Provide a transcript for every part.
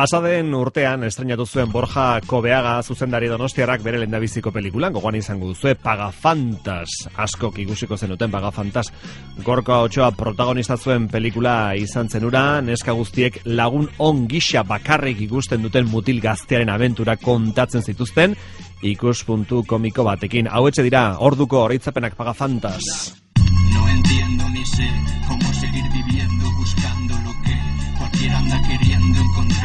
Pasaden urtean estrenatu zuen Borja Kobeaga zuzendari donostiarak bere lendabiziko pelikulan, gogoan izango duzue Pagafantas, askok ikusiko zenuten Pagafantas, gorko otsoa protagonista zuen pelikula izan zenura, neska guztiek lagun on gisa bakarrik ikusten duten mutil gaztearen abentura kontatzen zituzten, ikuspuntu komiko batekin. Hau dira, orduko horitzapenak Pagafantas. No entiendo ni sé cómo seguir viviendo buscando lo que cualquiera anda queriendo encontrar.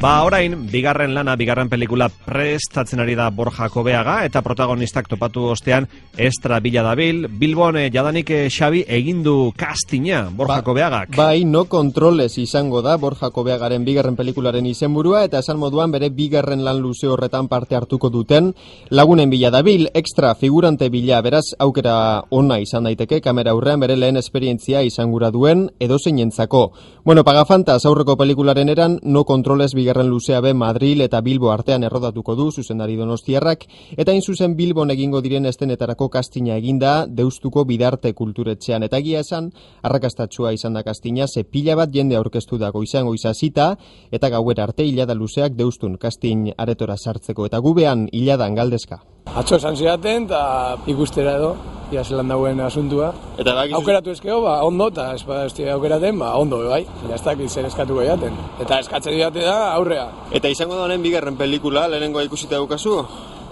Ba, orain, bigarren lana, bigarren pelikula prestatzen ari da Borja Kobeaga, eta protagonistak topatu ostean Estra Bila dabil. Bilbon, eh, jadanik eh, Xabi egindu kastina Borja Ba- Kobeagak. Bai, no kontroles izango da Borja Kobeagaren bigarren pelikularen izenburua eta esan moduan bere bigarren lan luze horretan parte hartuko duten lagunen bila dabil, extra figurante bila, beraz aukera ona izan daiteke kamera aurrean bere lehen esperientzia izangura duen edozeinentzako. Bueno, Pagafantas aurreko pelikularen eran no kontroles bigarren luzea be Madril eta Bilbo artean errodatuko du zuzendari donostiarrak eta hain zuzen Bilbon egingo diren estenetarako kastina eginda deustuko bidarte kulturetxean. Eta egia esan arrakastatsua izan da kastina ze pila bat jende aurkeztu dago izango izazita eta gauera arte hilada luzeak deustun kastin aretora sartzeko. Eta gubean hiladan galdezka. Atzo esan zidaten, eta ikustera edo, ia zelan dauen asuntua. Eta bakizu- Aukeratu ezkeo, ba, ondo, eta ez ba, aukeraten, ba, ondo, bai. Ja, ez dakit zer eskatu gehiaten. Eta eskatzen diate da, aurrea. Eta izango da honen bigarren pelikula, lehenengoa ikusita daukazu?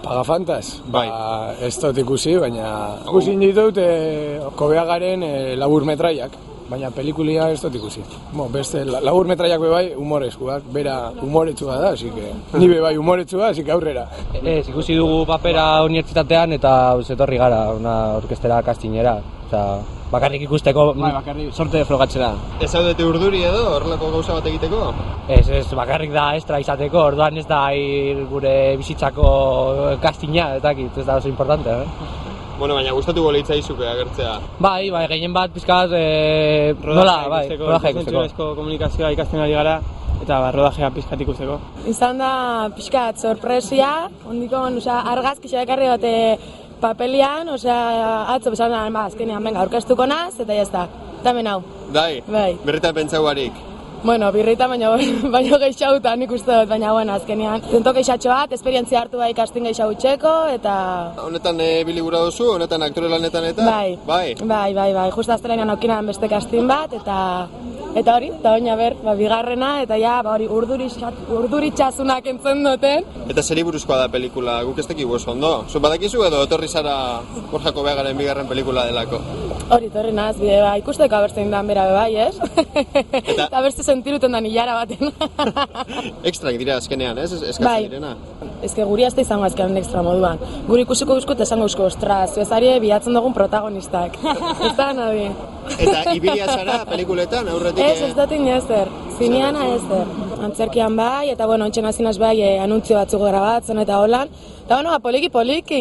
Pagafantas? Bai. Ba, ez dut ikusi, baina... Ikusi ditut, e, kobeagaren e, labur metraiak. Baina pelikulia ez dut ikusi. Bo, beste, la- labur metraiak bai, humorezkoak, bera humoretsua da, así que... Ni be bai humoretsua, así que aurrera. Ez, ikusi dugu papera unibertsitatean eta zetorri gara, una orkestera kastinera. Osa, bakarrik ikusteko Bai, bakarrik. sorte frogatzera. Ez zaudete urduri edo, horrelako gauza bat egiteko? Ez, ez, bakarrik da estra izateko, orduan ez da hir gure bizitzako kastina, ez dakit, ez da oso importante, eh? Bueno, baina gustatu goleitzaizuke agertzea. Bai, bai, gehien bat pizkaz, eh, nola, bai, rodaje ikusteko. komunikazioa ikasten ari gara eta ba, rodajea pizkat ikusteko. Izan da pixkat sorpresia, ondikon, osea, argazki ekarri bate papelian, osea, atzo besan da, ba, azkenean, venga, aurkeztuko naz, eta jazta. Tamen hau. Dai, Bai. berretan pentsau barik. Bueno, birrita baino, baino gehiagotan nik uste dut, baina bueno, azkenean. Tento gehiatxo bat, esperientzia hartu bai kastin gehiago txeko, eta... Honetan e, biligura duzu, honetan aktore lanetan eta? Bai, Bai. bai, bai, bai, justa aztelenean aukinan beste kastin bat, eta... Eta hori, eta oina ber, ba, bigarrena, eta ja, ba, hori urduritxasunak entzen duten. Eta zeri buruzkoa da pelikula, guk ez dakigu oso ondo. Zu badakizu edo etorri zara Borja Kobeagaren bigarren pelikula delako. Hori, torri naz, bide, ba, ikusteko abertzen dan bera be bai, ez? Eta- Eta beste sentiruten dan hilara baten. Ekstrak dira azkenean, ez? Ez- Eskatzen Bai. direna. Ez que guri azte izango azkenan ekstra moduan. Guri ikusiko duzkut esango eusko, ostras, zuezari bilatzen dugun protagonistak. ez da nabi. Eta ibilia zara pelikuletan, aurretik... Ez, ez dut inezer. Zineana ez der. Antzerkian bai, eta bueno, ontsen hazinaz bai, eh, anuntzio batzuk grabatzen eta holan. Eta bueno, ba, poliki poliki.